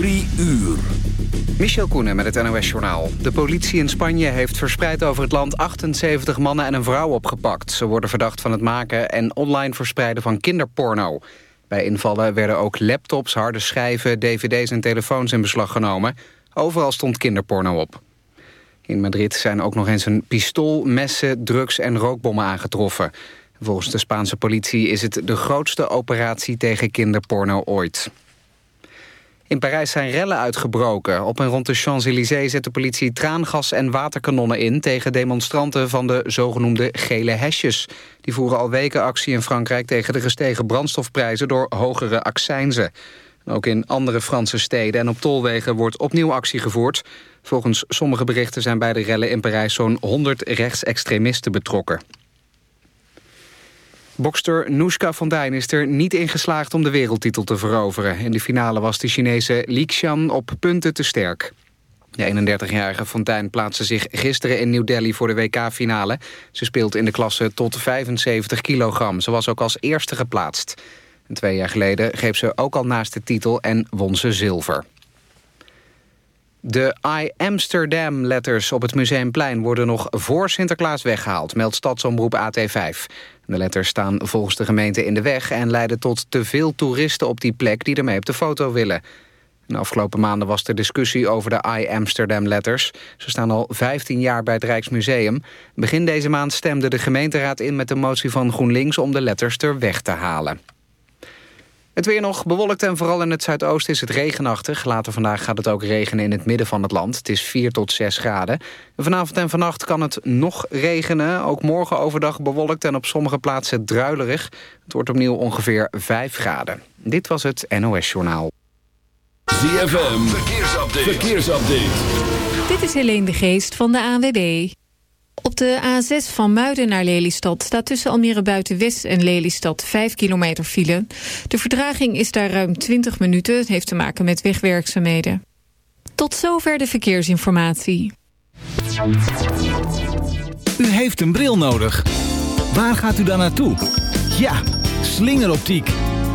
Drie uur. Michel Koenen met het NOS-journaal. De politie in Spanje heeft verspreid over het land 78 mannen en een vrouw opgepakt. Ze worden verdacht van het maken en online verspreiden van kinderporno. Bij invallen werden ook laptops, harde schijven, dvd's en telefoons in beslag genomen. Overal stond kinderporno op. In Madrid zijn ook nog eens een pistool, messen, drugs en rookbommen aangetroffen. Volgens de Spaanse politie is het de grootste operatie tegen kinderporno ooit. In Parijs zijn rellen uitgebroken. Op en rond de Champs-Élysées zet de politie traangas en waterkanonnen in... tegen demonstranten van de zogenoemde gele hesjes. Die voeren al weken actie in Frankrijk tegen de gestegen brandstofprijzen... door hogere accijnzen. Ook in andere Franse steden en op tolwegen wordt opnieuw actie gevoerd. Volgens sommige berichten zijn bij de rellen in Parijs zo'n 100 rechtsextremisten betrokken. Bokster Nushka Fontijn is er niet in geslaagd om de wereldtitel te veroveren. In de finale was de Chinese Li Xian op punten te sterk. De 31-jarige Fontijn plaatste zich gisteren in New Delhi voor de WK-finale. Ze speelt in de klasse tot 75 kilogram. Ze was ook als eerste geplaatst. Twee jaar geleden greep ze ook al naast de titel en won ze zilver. De I Amsterdam-letters op het Museumplein worden nog voor Sinterklaas weggehaald, meldt stadsomroep AT5. De letters staan volgens de gemeente in de weg en leiden tot te veel toeristen op die plek die ermee op de foto willen. De afgelopen maanden was er discussie over de I Amsterdam-letters. Ze staan al 15 jaar bij het Rijksmuseum. Begin deze maand stemde de gemeenteraad in met de motie van GroenLinks om de letters er weg te halen. Het weer nog bewolkt en vooral in het zuidoosten is het regenachtig. Later vandaag gaat het ook regenen in het midden van het land. Het is 4 tot 6 graden. vanavond en vannacht kan het nog regenen. Ook morgen overdag bewolkt en op sommige plaatsen druilerig. Het wordt opnieuw ongeveer 5 graden. Dit was het NOS Journaal. ZFM, verkeersupdate. verkeersupdate. Dit is Helene de Geest van de ANWB. De A6 van Muiden naar Lelystad staat tussen Almere Buitenwest en Lelystad 5 kilometer file. De verdraging is daar ruim 20 minuten. Het heeft te maken met wegwerkzaamheden. Tot zover de verkeersinformatie. U heeft een bril nodig. Waar gaat u dan naartoe? Ja, slingeroptiek.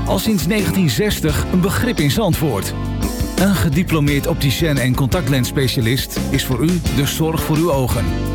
Al sinds 1960 een begrip in Zandvoort. Een gediplomeerd opticien en contactlensspecialist is voor u de zorg voor uw ogen.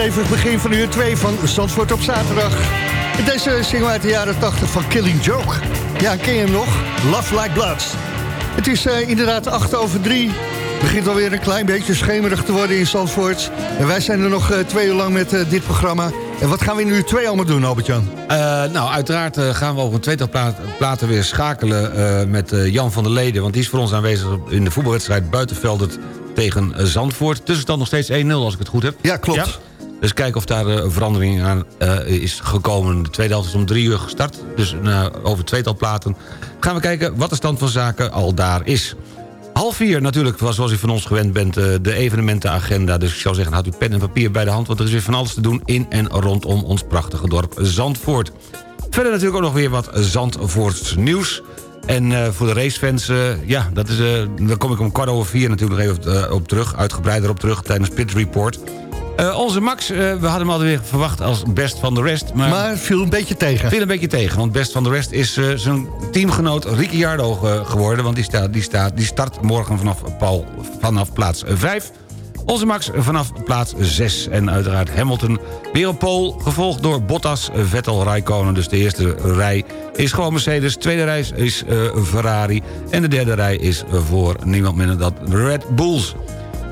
Een stevig begin van uur 2 van Zandvoort op zaterdag. Deze single uit de jaren 80 van Killing Joke. Ja, ken je hem nog? Love Like Blood. Het is uh, inderdaad 8 over 3. Begint alweer een klein beetje schemerig te worden in Zandvoort. En wij zijn er nog uh, twee uur lang met uh, dit programma. En wat gaan we in uur 2 allemaal doen, Albert-Jan? nou, uiteraard gaan we over een tweetal platen weer schakelen met Jan van der Leden. Want die is voor ons aanwezig in de voetbalwedstrijd Buitenveldert tegen Zandvoort. Tussenstand nog steeds 1-0 als ik het goed heb. Ja, klopt. Ja? Dus kijken of daar een verandering aan uh, is gekomen. De tweede helft is om drie uur gestart. Dus uh, over tweetal platen gaan we kijken wat de stand van zaken al daar is. Half vier natuurlijk, zoals u van ons gewend bent, de evenementenagenda. Dus ik zou zeggen, houd uw pen en papier bij de hand... want er is weer van alles te doen in en rondom ons prachtige dorp Zandvoort. Verder natuurlijk ook nog weer wat Zandvoorts nieuws. En voor de racefans, ja, dat is, uh, daar kom ik om kwart over vier natuurlijk nog even op terug. Uitgebreider op terug tijdens Pit Report. Uh, onze Max, uh, we hadden hem alweer verwacht als best van de rest. Maar, maar viel een beetje tegen. Viel een beetje tegen, want best van de rest is uh, zijn teamgenoot Ricciardo geworden. Want die, staat, die, staat, die start morgen vanaf, Paul, vanaf plaats 5. Onze Max vanaf plaats 6. En uiteraard Hamilton weer op pole. Gevolgd door Bottas, Vettel, Raikkonen. Dus de eerste rij is gewoon Mercedes. Tweede rij is Ferrari. En de derde rij is voor niemand minder dan Red Bulls.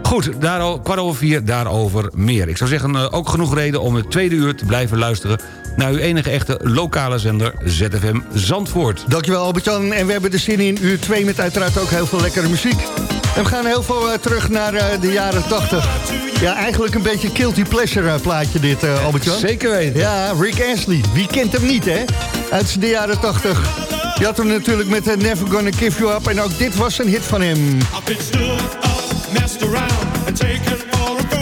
Goed, daar, kwart over vier, daarover meer. Ik zou zeggen, uh, ook genoeg reden om het tweede uur te blijven luisteren... naar uw enige echte lokale zender ZFM Zandvoort. Dankjewel Albert-Jan. En we hebben de zin in uur 2 met uiteraard ook heel veel lekkere muziek. En we gaan heel veel uh, terug naar uh, de jaren 80. Ja, eigenlijk een beetje guilty pleasure plaatje dit, Albert-Jan. Zeker weten. Ja, Rick Astley. Wie kent hem niet, hè? Uit de jaren 80. Je had hem natuurlijk met Never Gonna Give You Up. En ook dit was een hit van hem. Messed around and taken all of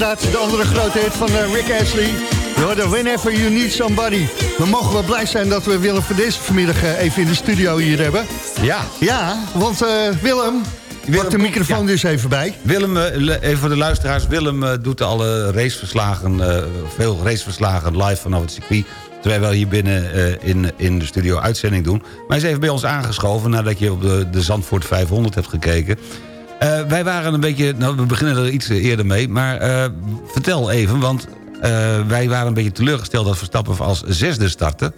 inderdaad de andere grote hit van Rick Ashley. De Whenever You Need Somebody. We mogen wel blij zijn dat we Willem van deze vanmiddag even in de studio hier hebben. Ja. Ja, want Willem, Willem, de microfoon dus even bij. Willem, even voor de luisteraars. Willem doet alle raceverslagen, veel raceverslagen live vanaf het circuit. Terwijl we hier binnen in, in de studio uitzending doen. Maar hij is even bij ons aangeschoven nadat je op de, de Zandvoort 500 hebt gekeken. Uh, wij waren een beetje... Nou, we beginnen er iets eerder mee. Maar uh, vertel even, want uh, wij waren een beetje teleurgesteld... dat Verstappen als zesde startte.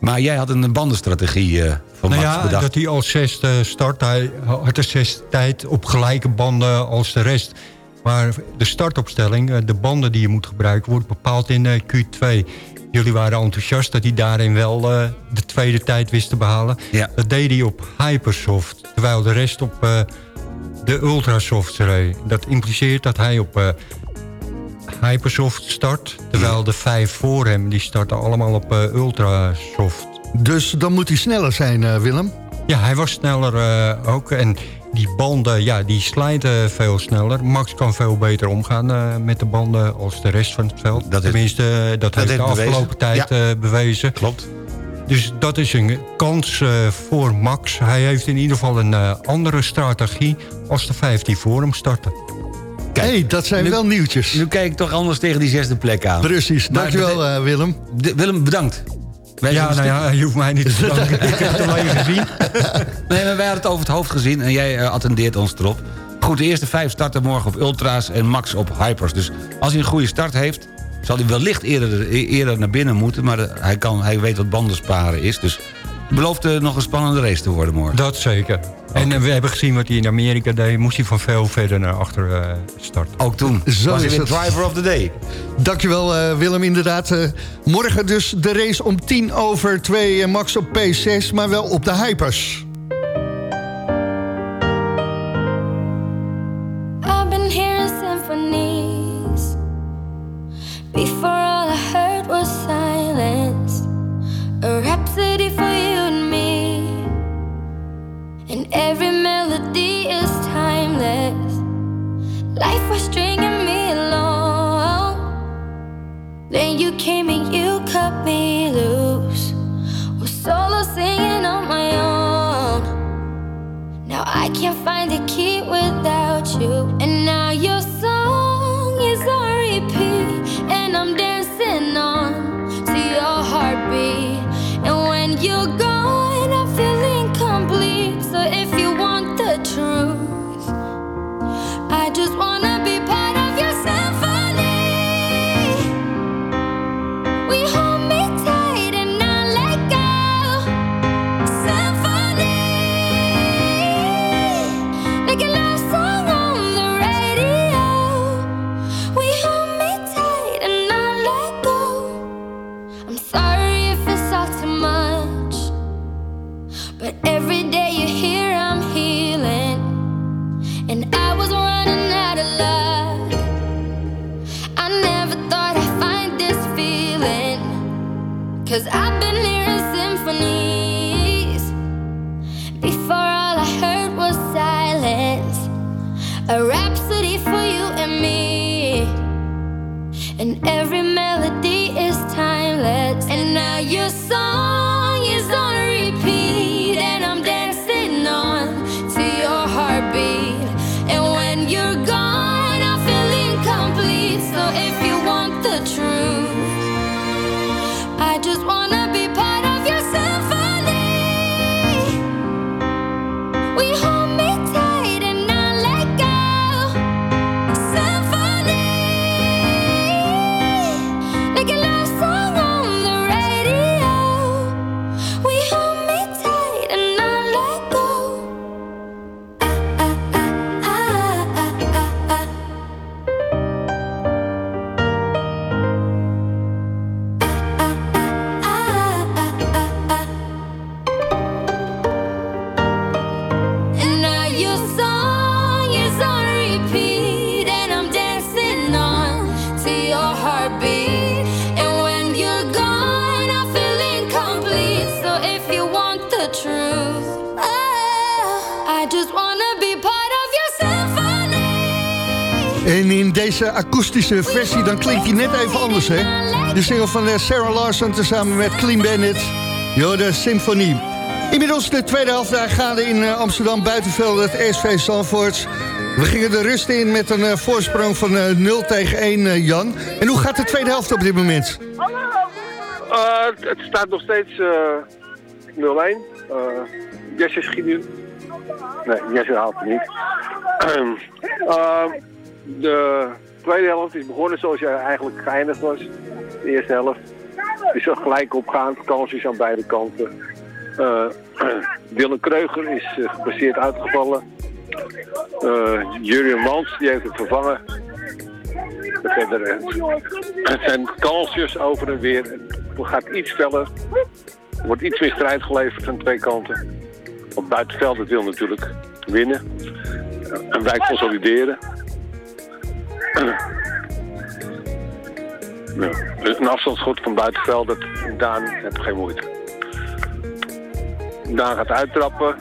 Maar jij had een bandenstrategie voor nou Max ja, bedacht. dat hij als zesde start. Hij had de zesde tijd op gelijke banden als de rest. Maar de startopstelling, de banden die je moet gebruiken... wordt bepaald in Q2. Jullie waren enthousiast dat hij daarin wel de tweede tijd wist te behalen. Ja. Dat deed hij op Hypersoft. Terwijl de rest op de Ultrasoft reed. Dat impliceert dat hij op uh, Hypersoft start... terwijl de vijf voor hem, die starten allemaal op uh, Ultrasoft. Dus dan moet hij sneller zijn, uh, Willem? Ja, hij was sneller ook. En die banden, ja, die slijten veel sneller. Max kan veel beter omgaan met de banden als de rest van het veld. Dat Tenminste, dat, dat heeft de afgelopen tijd ja. bewezen. Klopt. Dus dat is een kans uh, voor Max. Hij heeft in ieder geval een uh, andere strategie als de 15 voor hem starten. Kijk, hey, dat zijn nu, wel nieuwtjes. Nu kijk ik toch anders tegen die zesde plek aan. Precies, maar dankjewel uh, Willem. De, Willem, bedankt. Wij ja, nou ja, je hoeft mij niet te bedanken. ik heb het alleen gezien. nee, maar wij hadden het over het hoofd gezien en jij attendeert ons erop. Goed, de eerste vijf starten morgen op Ultra's en Max op Hypers. Dus als hij een goede start heeft, zal hij wellicht eerder, eerder naar binnen moeten... maar hij, kan, hij weet wat bandensparen is. Dus het belooft uh, nog een spannende race te worden morgen. Dat zeker. Okay. En uh, we hebben gezien wat hij in Amerika deed. Moest hij van veel verder naar achter uh, starten. Ook toen Zo was hij is weer driver of the day. Dankjewel Willem, inderdaad. morgen dus de race om tien over twee. Max op P6, maar wel op de Hypers. Cause I've been deze akoestische versie, dan klinkt hij net even anders, hè? De single van eh, Sarah Larson tezamen met Clean Bandit. Jode Symfonie. Inmiddels de tweede helft daar gaande in eh, Amsterdam buitenveld het SV Zandvoorts. We gingen de rust in met een uh, voorsprong van uh, 0 tegen 1, Jan. En hoe gaat de tweede helft op dit moment? het staat nog steeds 0-1. Jesse schiet nu. Nee, Jesse haalt het niet. de tweede helft is begonnen zoals je eigenlijk geëindigd was. De eerste helft. Is al gelijk opgaand, kansjes aan beide kanten. Uh, Willem Kreuger is uh, uitgevallen. Uh, Jurien Mans die heeft het vervangen. Verder, het zijn kansjes over en weer. Het gaat iets feller. Er wordt iets meer strijd geleverd aan twee kanten. Op buitenveld wil natuurlijk winnen. En wij consolideren. Een afstandsschot van buitenveld, dat, Daan heeft geen moeite. Daan gaat uittrappen.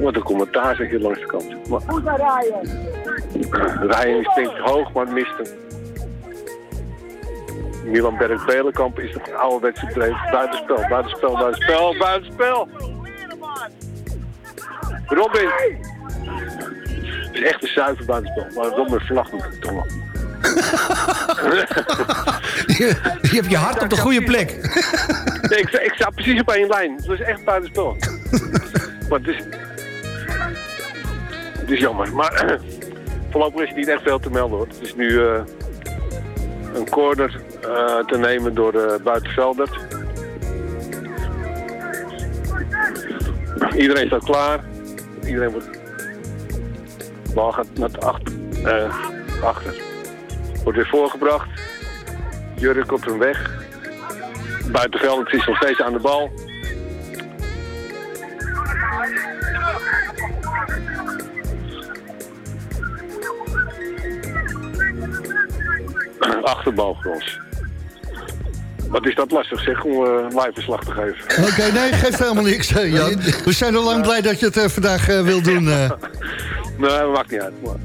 Wat een commentaar zeg je langs de kant. Maar, denk ik hoog, maar mist hem. Milan Berg-Belenkamp is nog een ouderwetse dreef. Buitenspel, buitenspel, buitenspel, buitenspel. Robin is echt een zuiver buitenspel. Maar dan met vlag moet ik toch je, je hebt je hart op de goede plek. nee, ik, ik sta precies op één lijn. Het was echt buitenspel. maar het is... Het is jammer. Maar voorlopig is het niet echt veel te melden hoor. Het is nu uh, een corner uh, te nemen door de buitenvelder. Iedereen staat klaar. Iedereen wordt bal gaat naar de achter. Uh, achter. Wordt weer voorgebracht. Jurk op hem weg. Buitenveld, is nog steeds aan de bal. Achterbal voor ons. Wat is dat lastig zeg, om uh, live verslag te geven. Oké, okay, nee, geeft helemaal niks, Jan. We zijn al lang blij dat je het uh, vandaag uh, wil doen. Nee, dat maakt niet uit. Maar...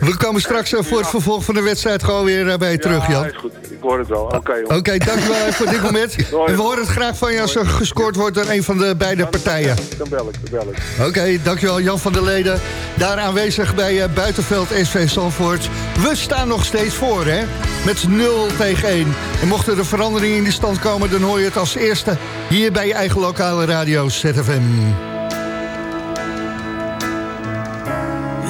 We komen straks voor het vervolg van de wedstrijd gewoon weer bij je terug, Jan. Ja, is goed. Ik hoor het wel. Oké, okay, Oké, okay, dankjewel voor dit moment. En we horen het graag van je als er gescoord wordt door een van de beide partijen. Dan bel ik, dan bel ik. Oké, okay, dankjewel Jan van der Leden. Daar aanwezig bij Buitenveld SV Zandvoort. We staan nog steeds voor, hè? Met 0 tegen 1. En mochten er veranderingen in die stand komen... dan hoor je het als eerste hier bij je eigen lokale radio ZFM.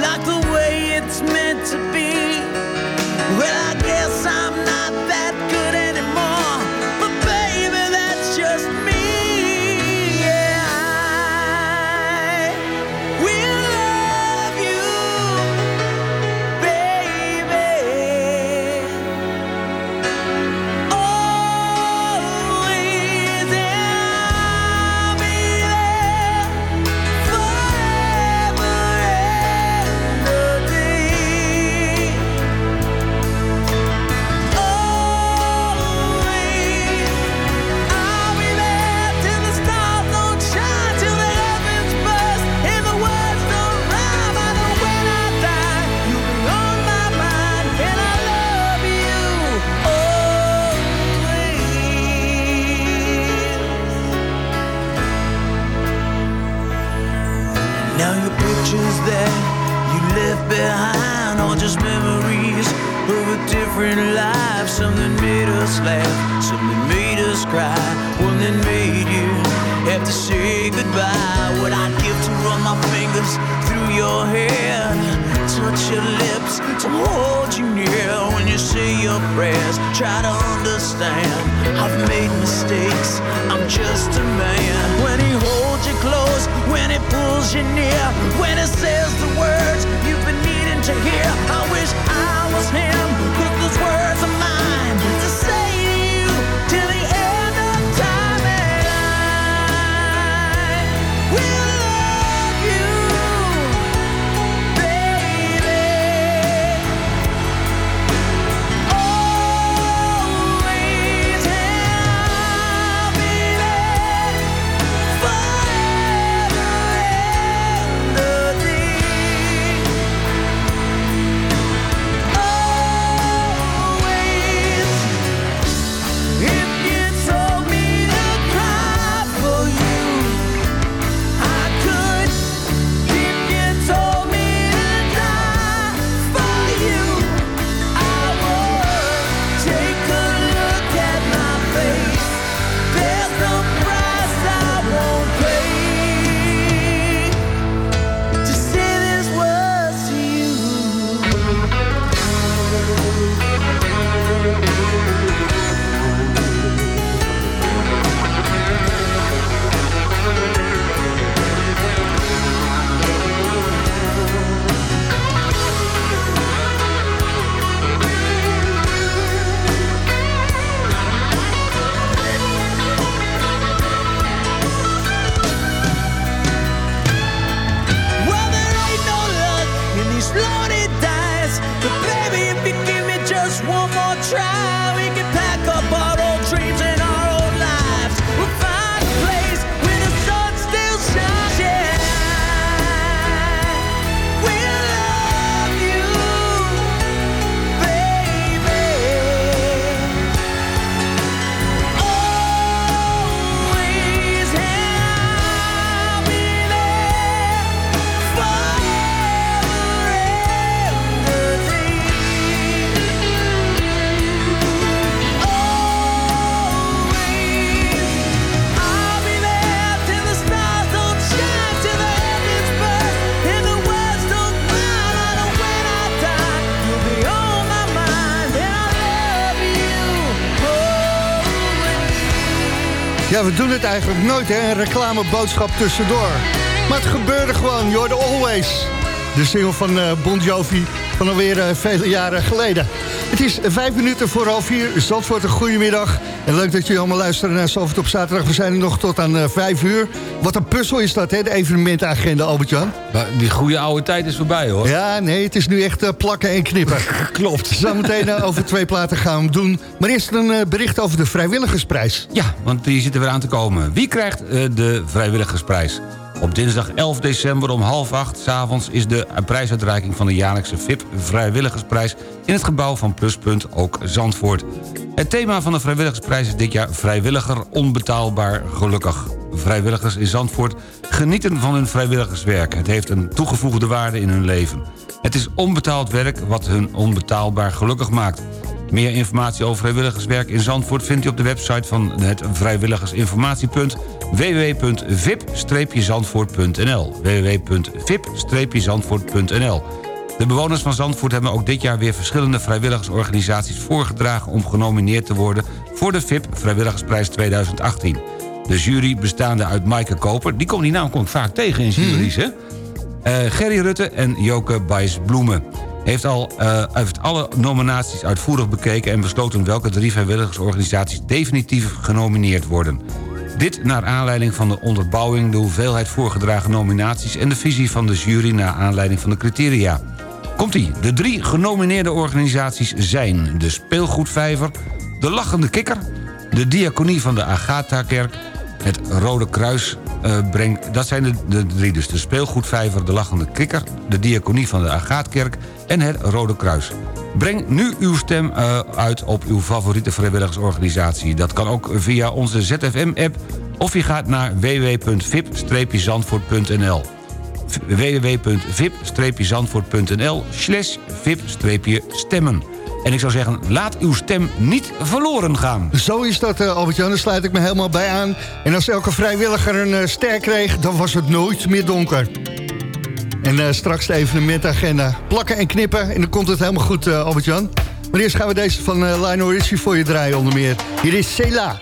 like the way it's meant to be. Well, I We doen het eigenlijk nooit, hè? Een reclameboodschap tussendoor. Maar het gebeurde gewoon, you're the always. De single van uh, Bon Jovi van alweer uh, vele jaren geleden. Het is vijf minuten voor half vier. Zandvoort, een goede middag. En leuk dat jullie allemaal luisteren naar Zandvoort op zaterdag. We zijn er nog tot aan uh, vijf uur. Wat een puzzel is dat, hè? De evenementenagenda, Albert-Jan. Die goede oude tijd is voorbij, hoor. Ja, nee, het is nu echt plakken en knippen. Klopt. Zometeen over twee platen gaan we hem doen. Maar eerst een bericht over de vrijwilligersprijs. Ja, want die zit er weer aan te komen. Wie krijgt de vrijwilligersprijs? Op dinsdag 11 december om half acht s'avonds is de prijsuitreiking van de jaarlijkse VIP Vrijwilligersprijs in het gebouw van Pluspunt ook Zandvoort. Het thema van de vrijwilligersprijs is dit jaar vrijwilliger onbetaalbaar gelukkig. Vrijwilligers in Zandvoort genieten van hun vrijwilligerswerk. Het heeft een toegevoegde waarde in hun leven. Het is onbetaald werk wat hun onbetaalbaar gelukkig maakt. Meer informatie over vrijwilligerswerk in Zandvoort... vindt u op de website van het vrijwilligersinformatiepunt www.vip-zandvoort.nl www.vip-zandvoort.nl De bewoners van Zandvoort hebben ook dit jaar weer verschillende vrijwilligersorganisaties voorgedragen om genomineerd te worden voor de VIP Vrijwilligersprijs 2018. De jury bestaande uit Maaike Koper, die, komt, die naam komt vaak tegen in juries, hè? Uh, Gerry Rutte en Joke Bijs-Bloemen heeft, al, uh, heeft alle nominaties uitvoerig bekeken... en besloten welke drie vrijwilligersorganisaties definitief genomineerd worden. Dit naar aanleiding van de onderbouwing, de hoeveelheid voorgedragen nominaties... en de visie van de jury naar aanleiding van de criteria. Komt-ie, de drie genomineerde organisaties zijn... de Speelgoedvijver, de Lachende Kikker... de Diaconie van de Agatha-kerk het Rode Kruis uh, brengt... Dat zijn de, de, drie dus. De speelgoedvijver, de lachende kikker... de diaconie van de Agaatkerk en het Rode Kruis. Breng nu uw stem uh, uit op uw favoriete vrijwilligersorganisatie. Dat kan ook via onze ZFM-app... of je gaat naar www.vip-zandvoort.nl www.vip-zandvoort.nl slash vip-stemmen. En ik zou zeggen, laat uw stem niet verloren gaan. Zo is dat, uh, Albert-Jan. Daar sluit ik me helemaal bij aan. En als elke vrijwilliger een uh, ster kreeg, dan was het nooit meer donker. En uh, straks de evenementagenda. Plakken en knippen en dan komt het helemaal goed, Albert-Jan. Maar eerst gaan we deze van uh, Lionel Richie voor je draaien onder meer. Hier is Cela.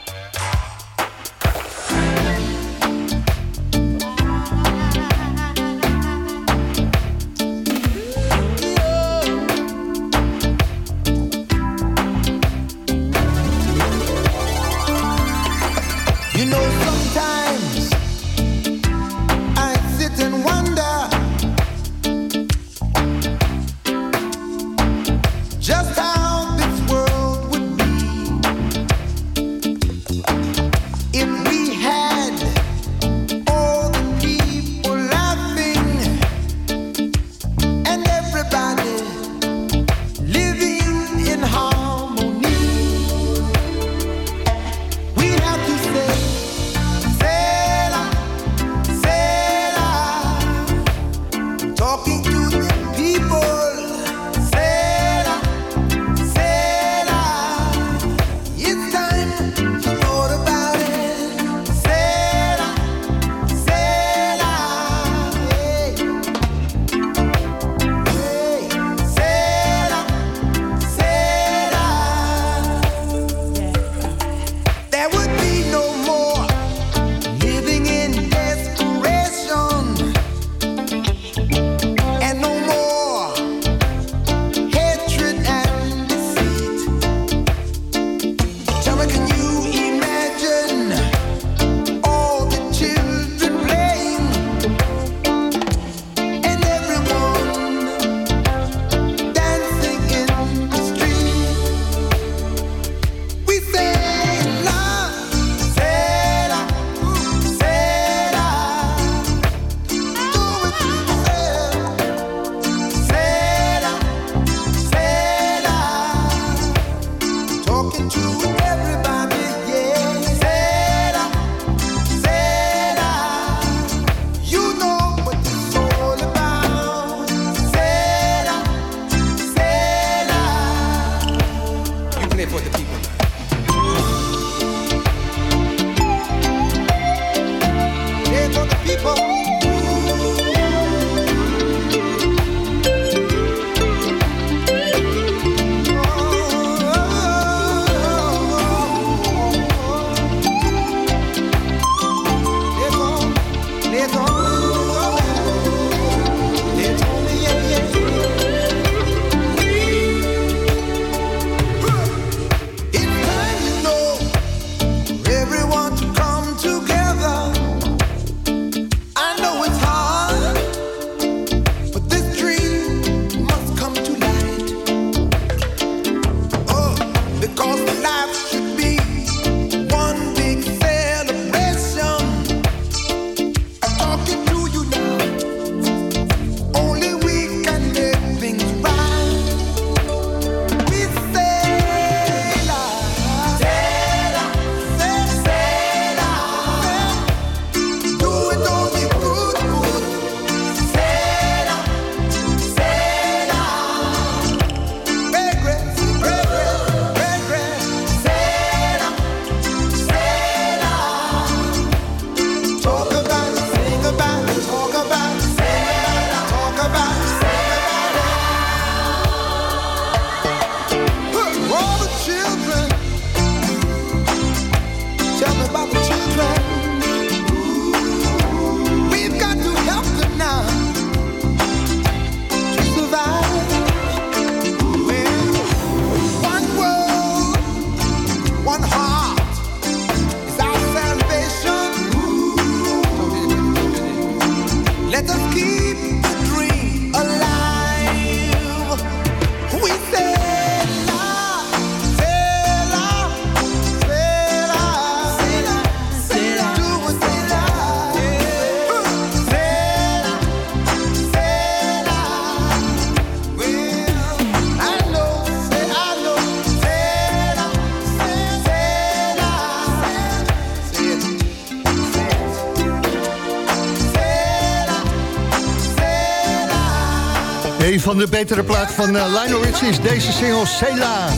Van de betere platen van uh, Lionel Richie is deze single Cela.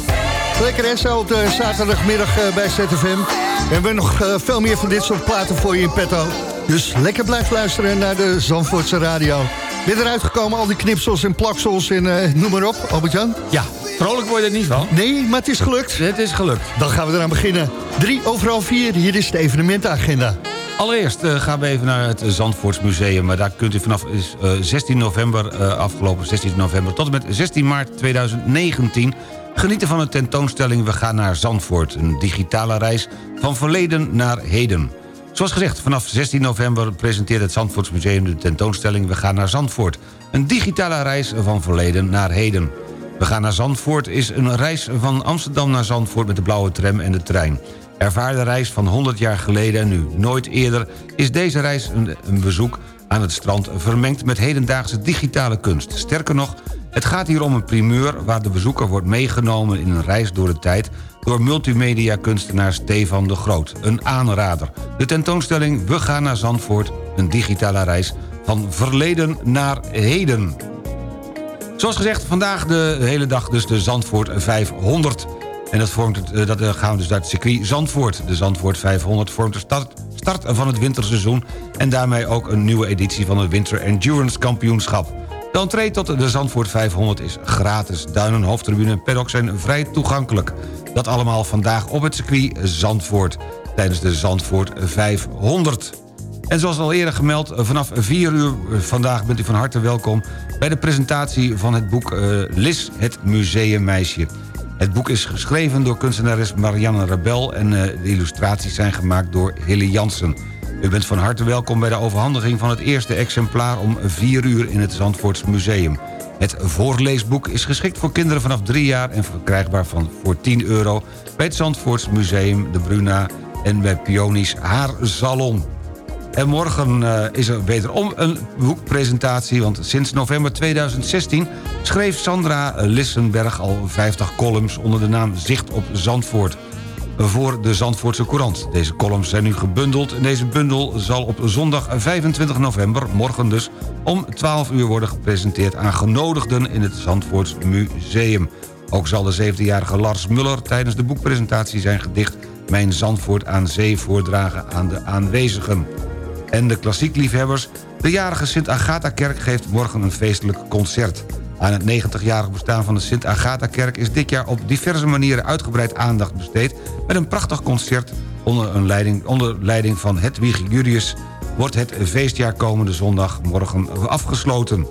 Lekker hè, zo op de zaterdagmiddag uh, bij ZFM. We hebben nog uh, veel meer van dit soort platen voor je in petto. Dus lekker blijf luisteren naar de Zandvoortse radio. Je eruit gekomen, al die knipsels en plaksels en uh, noem maar op, Albert-Jan? Ja, vrolijk word je er niet van. Nee, maar het is gelukt. Het is gelukt. Dan gaan we eraan beginnen. Drie overal vier, hier is de evenementenagenda. Allereerst uh, gaan we even naar het Zandvoortsmuseum. Maar daar kunt u vanaf uh, 16 november, uh, afgelopen 16 november... tot en met 16 maart 2019 genieten van een tentoonstelling... We gaan naar Zandvoort. Een digitale reis van verleden naar heden. Zoals gezegd, vanaf 16 november presenteert het Zandvoortsmuseum de tentoonstelling We gaan naar Zandvoort. Een digitale reis van verleden naar heden. We gaan naar Zandvoort is een reis van Amsterdam naar Zandvoort met de blauwe tram en de trein. Ervaar de reis van 100 jaar geleden en nu. Nooit eerder is deze reis een, bezoek aan het strand vermengd met hedendaagse digitale kunst. Sterker nog, het gaat hier om een primeur waar de bezoeker wordt meegenomen in een reis door de tijd door multimedia-kunstenaar Stefan de Groot. Een aanrader. De tentoonstelling We gaan naar Zandvoort, een digitale reis van verleden naar heden. Zoals gezegd, vandaag de hele dag dus de Zandvoort 500. En dat, vormt eh, dat eh, gaan we dus uit het circuit Zandvoort. De Zandvoort 500 vormt de start, start van het winterseizoen... en daarmee ook een nieuwe editie van het Winter Endurance Kampioenschap. De entree tot de Zandvoort 500 is gratis. Duinen, hoofdtribune en paddock zijn vrij toegankelijk. Dat allemaal vandaag op het circuit Zandvoort. Tijdens de Zandvoort 500. En zoals al eerder gemeld, vanaf 4 uur vandaag bent u van harte welkom... bij de presentatie van het boek uh, Lis, het museummeisje. Het boek is geschreven door kunstenares Marianne Rebel... en uh, de illustraties zijn gemaakt door Hilly Jansen. U bent van harte welkom bij de overhandiging van het eerste exemplaar... om 4 uur in het Zandvoorts Museum. Het voorleesboek is geschikt voor kinderen vanaf 3 jaar... en verkrijgbaar van voor 10 euro bij het Zandvoorts Museum de Bruna... en bij Pionisch Haar Salon. En morgen uh, is er wederom een boekpresentatie... want sinds november 2016 schreef Sandra Lissenberg al 50 columns... onder de naam Zicht op Zandvoort voor de Zandvoortse Courant. Deze columns zijn nu gebundeld en deze bundel zal op zondag 25 november, morgen dus, om 12 uur worden gepresenteerd aan genodigden in het Zandvoorts Museum. Ook zal de 17-jarige Lars Muller tijdens de boekpresentatie zijn gedicht Mijn Zandvoort aan Zee voordragen aan de aanwezigen. En de klassiekliefhebbers, de jarige Sint-Agatha-kerk geeft morgen een feestelijk concert. Aan het 90-jarig bestaan van de Sint-Agatha-kerk... is dit jaar op diverse manieren uitgebreid aandacht besteed... met een prachtig concert onder, een leiding, onder leiding van Hedwig Jurius... wordt het feestjaar komende zondagmorgen afgesloten.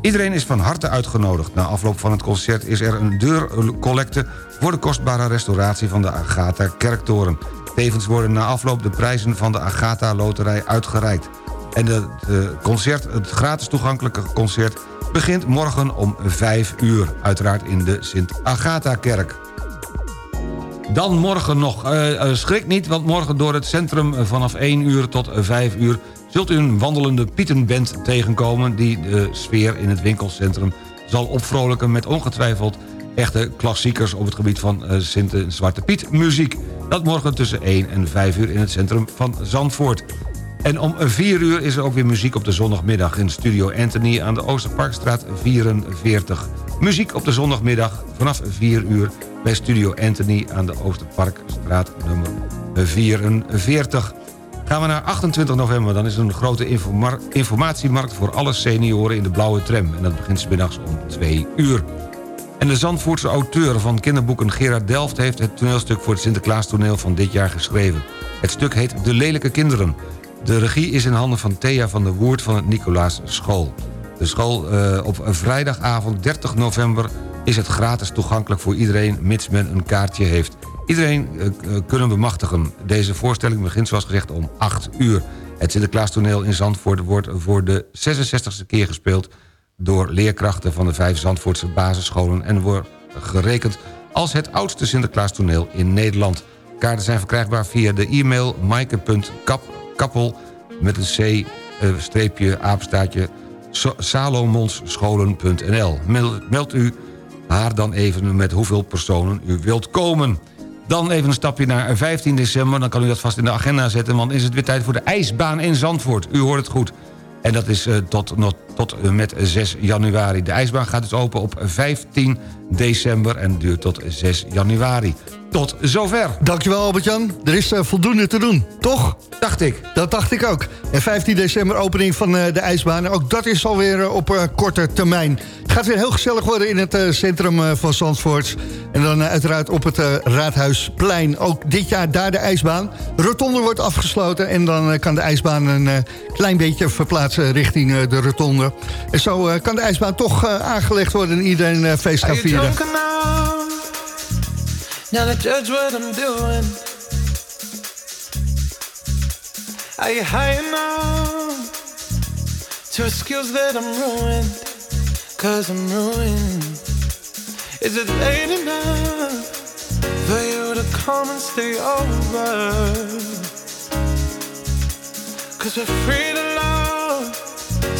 Iedereen is van harte uitgenodigd. Na afloop van het concert is er een deurcollecte... voor de kostbare restauratie van de Agatha-kerktoren. Tevens worden na afloop de prijzen van de Agatha-loterij uitgereikt. En het concert, het gratis toegankelijke concert begint morgen om 5 uur. Uiteraard in de Sint-Agatha-kerk. Dan morgen nog. Uh, schrik niet, want morgen door het centrum vanaf 1 uur tot 5 uur... zult u een wandelende Pietenband tegenkomen... die de sfeer in het winkelcentrum zal opvrolijken... met ongetwijfeld echte klassiekers op het gebied van uh, Sint Zwarte Piet muziek. Dat morgen tussen 1 en 5 uur in het centrum van Zandvoort. En om 4 uur is er ook weer muziek op de zondagmiddag... in Studio Anthony aan de Oosterparkstraat 44. Muziek op de zondagmiddag vanaf 4 uur... bij Studio Anthony aan de Oosterparkstraat nummer 44. Gaan we naar 28 november, dan is er een grote informatiemarkt... voor alle senioren in de blauwe tram. En dat begint middags om 2 uur. En de Zandvoortse auteur van kinderboeken Gerard Delft... heeft het toneelstuk voor het Sinterklaas toneel van dit jaar geschreven. Het stuk heet De Lelijke Kinderen... De regie is in handen van Thea van der Woert van het Nicolaas School. De school uh, op vrijdagavond 30 november is het gratis toegankelijk voor iedereen... mits men een kaartje heeft. Iedereen uh, kunnen bemachtigen. Deze voorstelling begint zoals gezegd om 8 uur. Het Sinterklaastoneel in Zandvoort wordt voor de 66e keer gespeeld... door leerkrachten van de vijf Zandvoortse basisscholen... en wordt gerekend als het oudste Sinterklaastoneel in Nederland. Kaarten zijn verkrijgbaar via de e-mail maaike.kap kappel met een. Meld, meld u haar dan even met hoeveel personen u wilt komen. Dan even een stapje naar 15 december. Dan kan u dat vast in de agenda zetten. Want is het weer tijd voor de ijsbaan in Zandvoort. U hoort het goed. En dat is uh, tot, not, tot en met 6 januari. De ijsbaan gaat dus open op 15 december en duurt tot 6 januari. Tot zover. Dankjewel Albert-Jan. Er is eh, voldoende te doen, toch? Dacht ik. Dat dacht ik ook. En 15 december opening van eh, de ijsbaan. Ook dat is alweer uh, op korte termijn. Het gaat weer heel gezellig worden in het centrum van Zandvoort. En dan uiteraard op het Raadhuisplein. Ook dit jaar daar de ijsbaan. De rotonde wordt afgesloten en dan kan de ijsbaan een klein beetje verplaatsen richting de rotonde. En zo kan de ijsbaan toch aangelegd worden en iedereen feest gaan vieren. Now to judge what I'm doing. Are you high enough to skills that I'm ruined? Cause I'm ruined. Is it late enough for you to come and stay over? Cause we're free to love,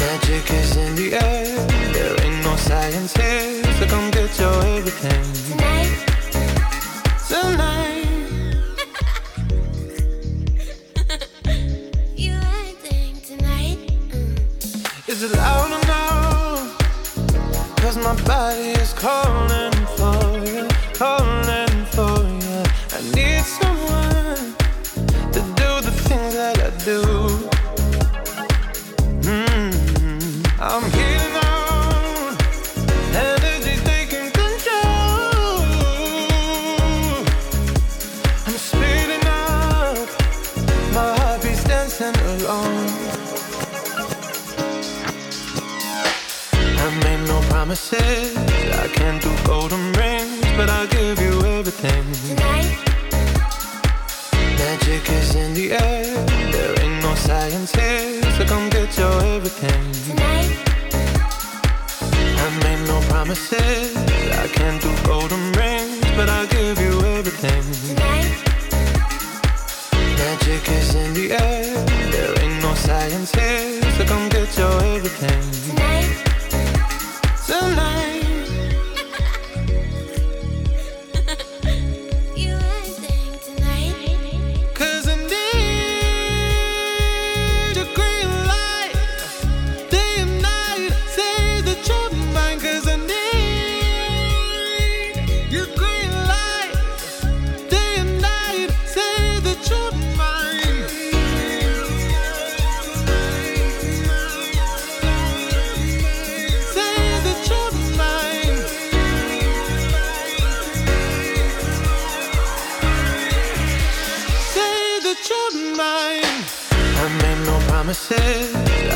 Magic is in the air. There ain't no science here, so come get your everything. Tonight. Tonight. you acting tonight? Mm. Is it loud enough? Cause my body is calling for you, calling everything. Tonight. Magic is in the air. There ain't no science here, so come get your everything. Tonight. I made no promises. I can't do golden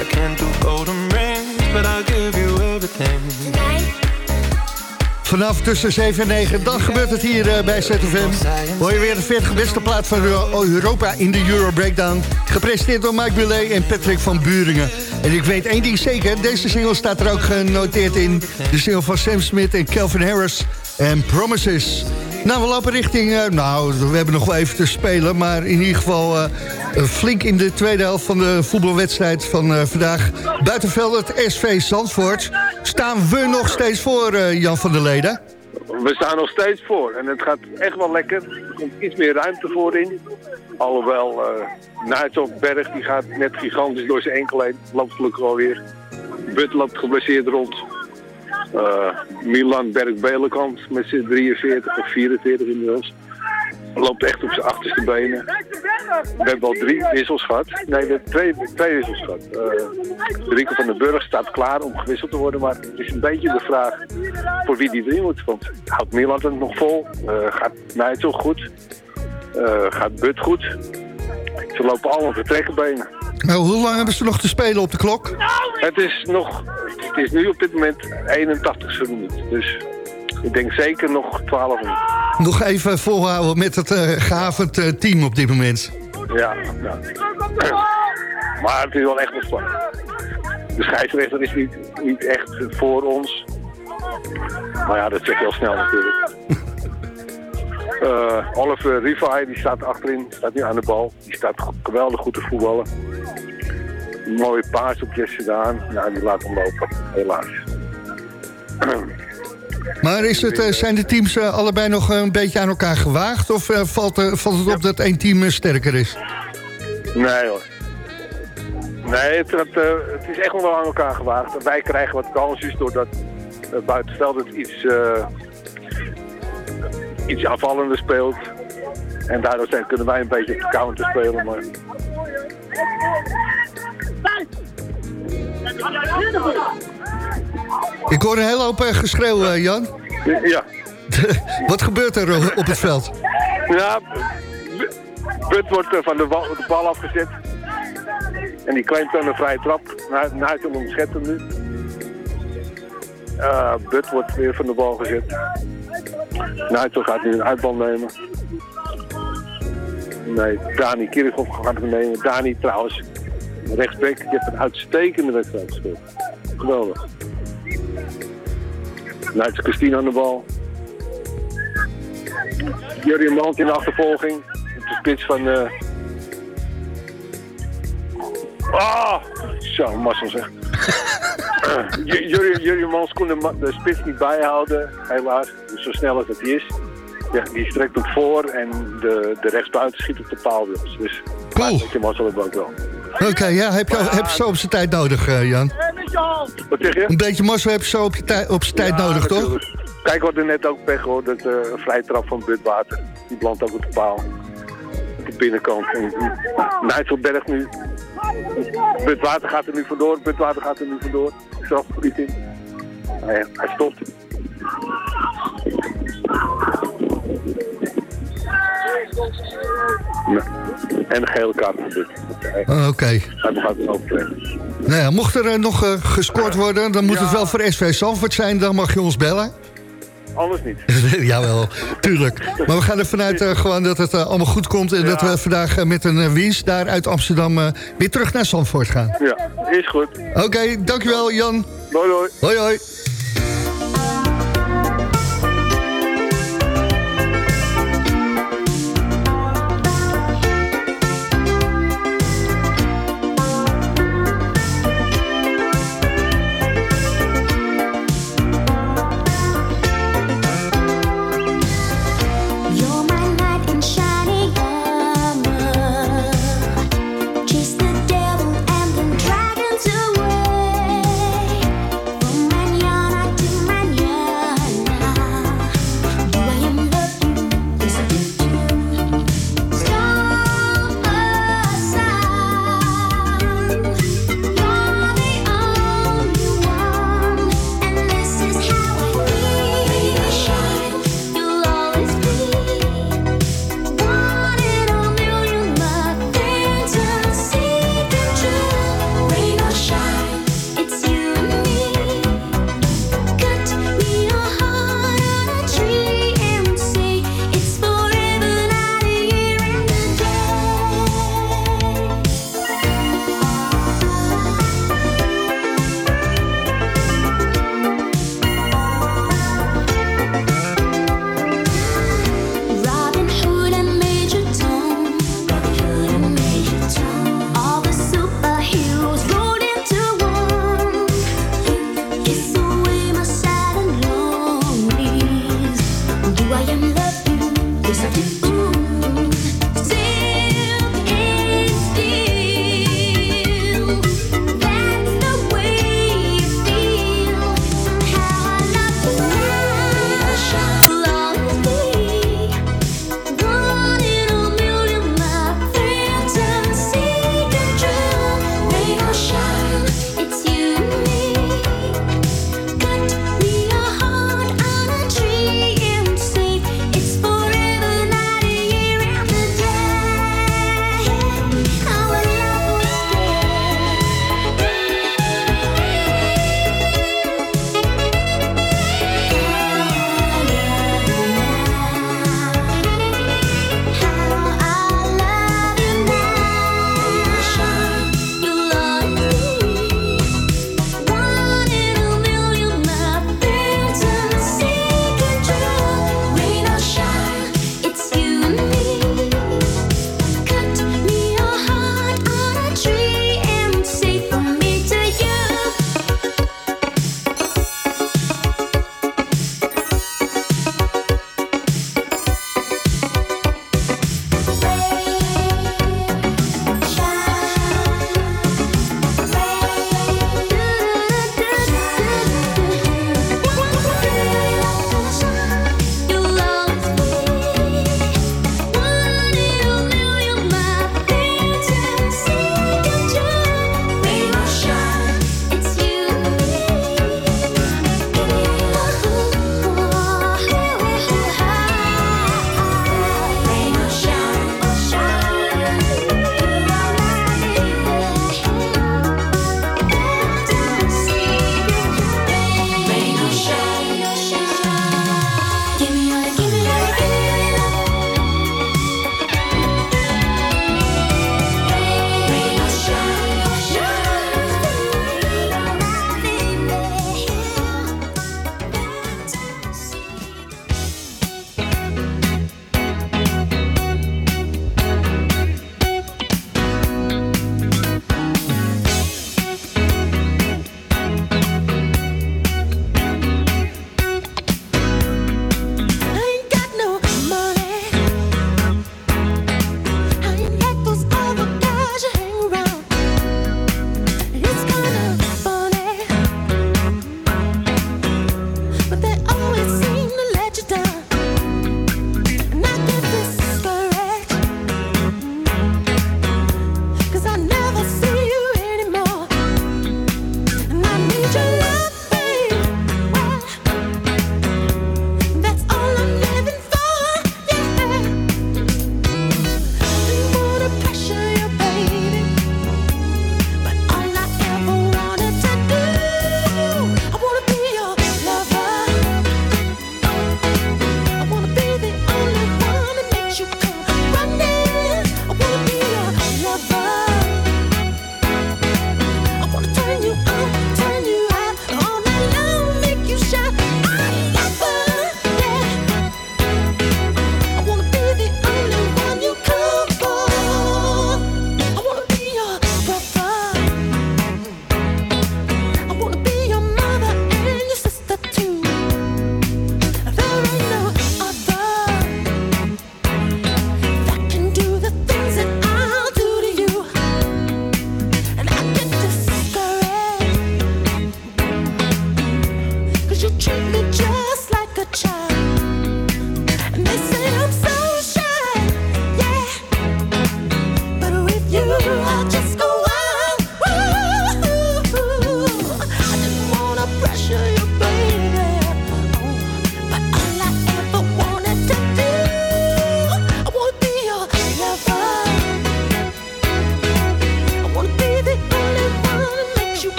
I can't do but I'll give you everything. Vanaf tussen 7 en 9, dan gebeurt het hier uh, bij ZFM. Hoor je weer de 40 beste plaat van Europa in de Euro Breakdown. Gepresenteerd door Mike Bulet en Patrick van Buringen. En ik weet één ding zeker, deze single staat er ook genoteerd in. De single van Sam Smith en Calvin Harris en Promises. Nou, we lopen richting... Uh, nou, we hebben nog wel even te spelen. Maar in ieder geval uh, flink in de tweede helft van de voetbalwedstrijd van uh, vandaag. Buitenveld het SV Zandvoort. Staan we nog steeds voor, Jan van der Leden? We staan nog steeds voor. En het gaat echt wel lekker. Er komt iets meer ruimte voorin. Alhoewel, uh, Nuitopberg die gaat net gigantisch door zijn enkel heen. Loopt gelukkig wel weer. But loopt geblesseerd rond. Uh, Milan Berg-Belenkamp met zijn 43 of 44 inmiddels. Loopt echt op zijn achterste benen. We hebben al drie wissels gehad. Nee, twee, twee wissels gehad. Uh, van den Burg staat klaar om gewisseld te worden. Maar het is een beetje de vraag voor wie die erin moet. Want houdt Milan het nog vol? Uh, gaat Nigel goed? Uh, gaat But goed? Ze lopen allemaal vertrekken benen. Nou, hoe lang hebben ze nog te spelen op de klok? Het is nog, het is nu op dit moment 81 minuut. Dus ik denk zeker nog 12 minuten. Nog even volhouden met het uh, gehavend uh, team op dit moment. Ja, ja. Maar het is wel echt een spannend. de scheidsrechter is niet, niet echt voor ons. Maar ja, dat je heel snel natuurlijk. Eh Oliver Rivai, die staat achterin, staat nu aan de bal. Die staat geweldig goed te voetballen. Een mooie paas op Jesse Daan. Ja, die laat hem lopen, helaas. Maar is het, eh, zijn de teams eh, allebei nog een beetje aan elkaar gewaagd? Of valt, valt het op dat één team sterker is? Nee hoor. Nee, het, het, het is echt wel aan elkaar gewaagd. Wij krijgen wat kansjes doordat buitenveld het iets, iets aanvallender speelt. En daardoor zijn, kunnen wij een beetje op counter spelen. Maar... Ik hoor een hele hoop eh, geschreeuw, eh, Jan. Ja. Wat gebeurt er eh, op het veld? Ja, Put wordt van de, bal, de bal afgezet. En die claimt dan een vrije trap. Nigel onderschept hem nu. Uh, But wordt weer van de bal gezet. Nigel gaat nu een uitbal nemen. Nee, Dani Kirchhoff gaat hem nemen. Dani trouwens, rechtsback, die heeft een uitstekende wedstrijd gespeeld. Geweldig. Nigel Christine aan de bal. Jurien Mand in de achtervolging. Op de spits van... eh Ah, zo, mazzel zeg. J- Jurien Jurien Mans kon de, spits niet bijhouden, helaas. Zo snel als dat hij is. Ja, die strekt hem voor en de, de rechtsbuiten schiet op de paal. Dus, dus cool. een beetje mazzel ook wel. Oké, ja, heb je, heb je zo op zijn tijd nodig, eh, Jan? Wat zeg je? Een beetje mazzel heb je zo op, je tij- op zijn tijd Ja, nodig, toch? Kijk, we hadden net ook pech hoor. Dat eh, een vrije trap van Budwater. Die belandt ook op de paal. Op de binnenkant. En Nijsselberg nu. Budwater gaat er nu vandoor. Budwater gaat er nu vandoor. Strafgebied in. Nee, hij stopt. En een gele kaart voor. Ah, Oké. Hij gaat het overtreden. Nou ja, mocht er eh, nog eh, gescoord worden, dan moet het wel voor SV Zandvoort zijn. Dan mag je ons bellen. Anders niet. Jawel, tuurlijk. Maar we gaan ervan uit eh, gewoon dat het eh, allemaal goed komt... en dat we vandaag eh, met een winst daar uit Amsterdam weer terug naar Zandvoort gaan. Ja, is goed. Oké, dankjewel Jan. Doei doei. Hoi hoi.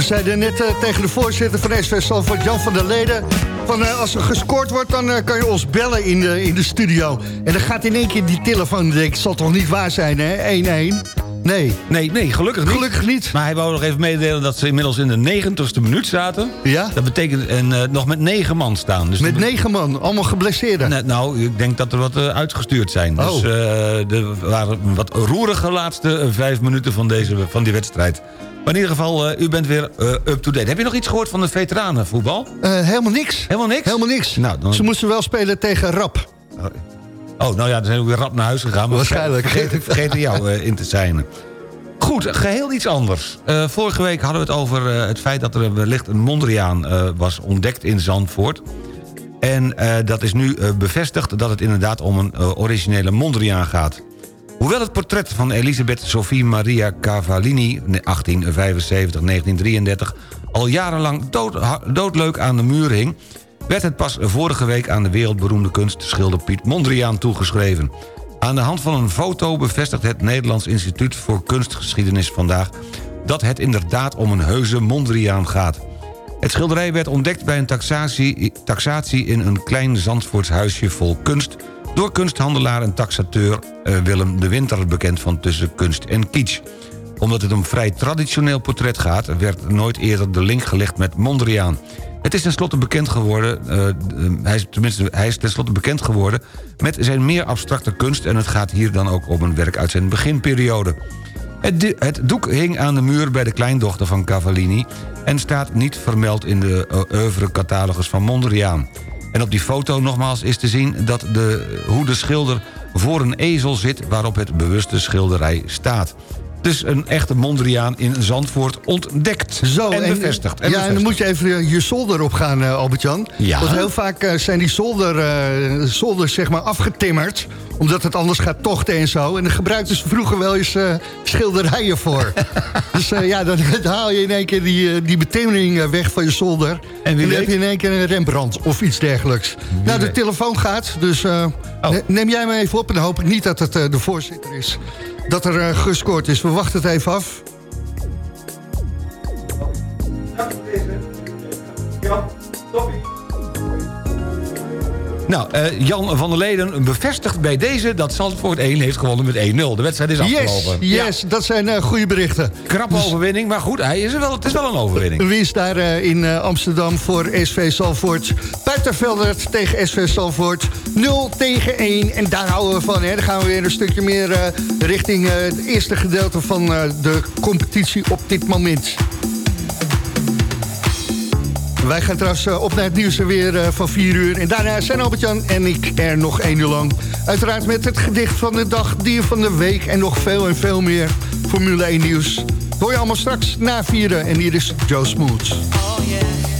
We zeiden net eh, tegen de voorzitter van SV Salford, Jan van der Leden... van eh, als er gescoord wordt, dan eh, kan je ons bellen in de, in de studio. En dan gaat in één keer die telefoon, denk ik, zal toch niet waar zijn, hè? 1-1. Nee. Nee, nee, gelukkig niet. Gelukkig niet. Maar hij wou nog even mededelen dat ze inmiddels in de negentigste minuut zaten. Ja? Dat betekent en, nog met negen man staan. Dus Met negen man, allemaal geblesseerden. Nee, nou, ik denk dat er wat uitgestuurd zijn. Dus Oh. eh, er waren wat roerige laatste vijf minuten van, deze, van die wedstrijd. Maar in ieder geval, eh, u bent weer eh, up-to-date. Heb je nog iets gehoord van de veteranenvoetbal? Eh, helemaal niks. Helemaal niks? Helemaal niks. Nou, dan... Ze moesten wel spelen tegen Rap. Oh, nou ja, dan zijn we weer rap naar huis gegaan. Maar Waarschijnlijk. Vergeten, vergeten jou in te zijn. Goed, geheel iets anders. Vorige week hadden we het over het feit dat er wellicht een Mondriaan was ontdekt in Zandvoort. En dat is nu bevestigd dat het inderdaad om een originele Mondriaan gaat. Hoewel het portret van Elisabeth Sophie Maria Cavallini... 1875-1933 al jarenlang dood, doodleuk aan de muur hing... werd het pas vorige week aan de wereldberoemde kunstschilder Piet Mondriaan toegeschreven. Aan de hand van een foto bevestigt het Nederlands Instituut voor Kunstgeschiedenis vandaag... dat het inderdaad om een heuse Mondriaan gaat. Het schilderij werd ontdekt bij een taxatie, taxatie in een klein Zandvoorts huisje vol kunst... door kunsthandelaar en taxateur eh, Willem de Winter, bekend van Tussen Kunst en Kitsch. Omdat het om vrij traditioneel portret gaat... werd nooit eerder de link gelegd met Mondriaan. Het is tenslotte bekend geworden, eh, eh, hij is, tenminste, hij is tenslotte bekend geworden... met zijn meer abstracte kunst... en het gaat hier dan ook om een werk uit zijn beginperiode. Het, het doek hing aan de muur bij de kleindochter van Cavallini... en staat niet vermeld in de oeuvre-catalogus van Mondriaan. En op die foto nogmaals is te zien dat de, hoe de schilder voor een ezel zit... waarop het bewuste schilderij staat. Dus een echte Mondriaan in Zandvoort ontdekt Zo, en, bevestigd. En ja, en dan moet je even je zolder op gaan, eh, Albert-Jan. Ja. Want heel vaak eh, zijn die zolder, eh, zolders zeg maar afgetimmerd. Omdat het anders gaat tochten en zo. En daar gebruikten ze vroeger wel eens eh, schilderijen voor. dus eh, ja, dan, dan haal je in één keer die, eh, die betimmering eh, weg van je zolder. En, wie dan heb je in één keer een Rembrandt of iets dergelijks. nou, de weet? telefoon gaat, dus eh, Oh. ne- neem jij me even op. En dan hoop ik niet dat het eh, de voorzitter is. Dat er eh, gescoord is. We wachten het even af. Nou, eh, Jan van der Leden bevestigt bij deze dat Zandvoort 1 heeft gewonnen met 1-0. De wedstrijd is Yes, afgelopen. yes, dat zijn eh, goede berichten. Krappe overwinning, maar goed, hij is er wel, het is wel een overwinning. Een winst daar eh, in Amsterdam voor SV Salvoort. Buitenveldert tegen SV Salvoort. 0 tegen 1. En daar houden we van. Hè. Dan gaan we weer een stukje meer richting het eerste gedeelte van de competitie op dit moment. Wij gaan trouwens eh, op naar het nieuws er weer eh, van 4 uur. En daarna zijn Albert-Jan en ik er nog 1 uur lang. Uiteraard met het gedicht van de dag, dier van de week... en nog veel en veel meer Formule 1 nieuws. Hoor je allemaal straks na vieren. En hier is Joe Smooth. Brothers, sisters,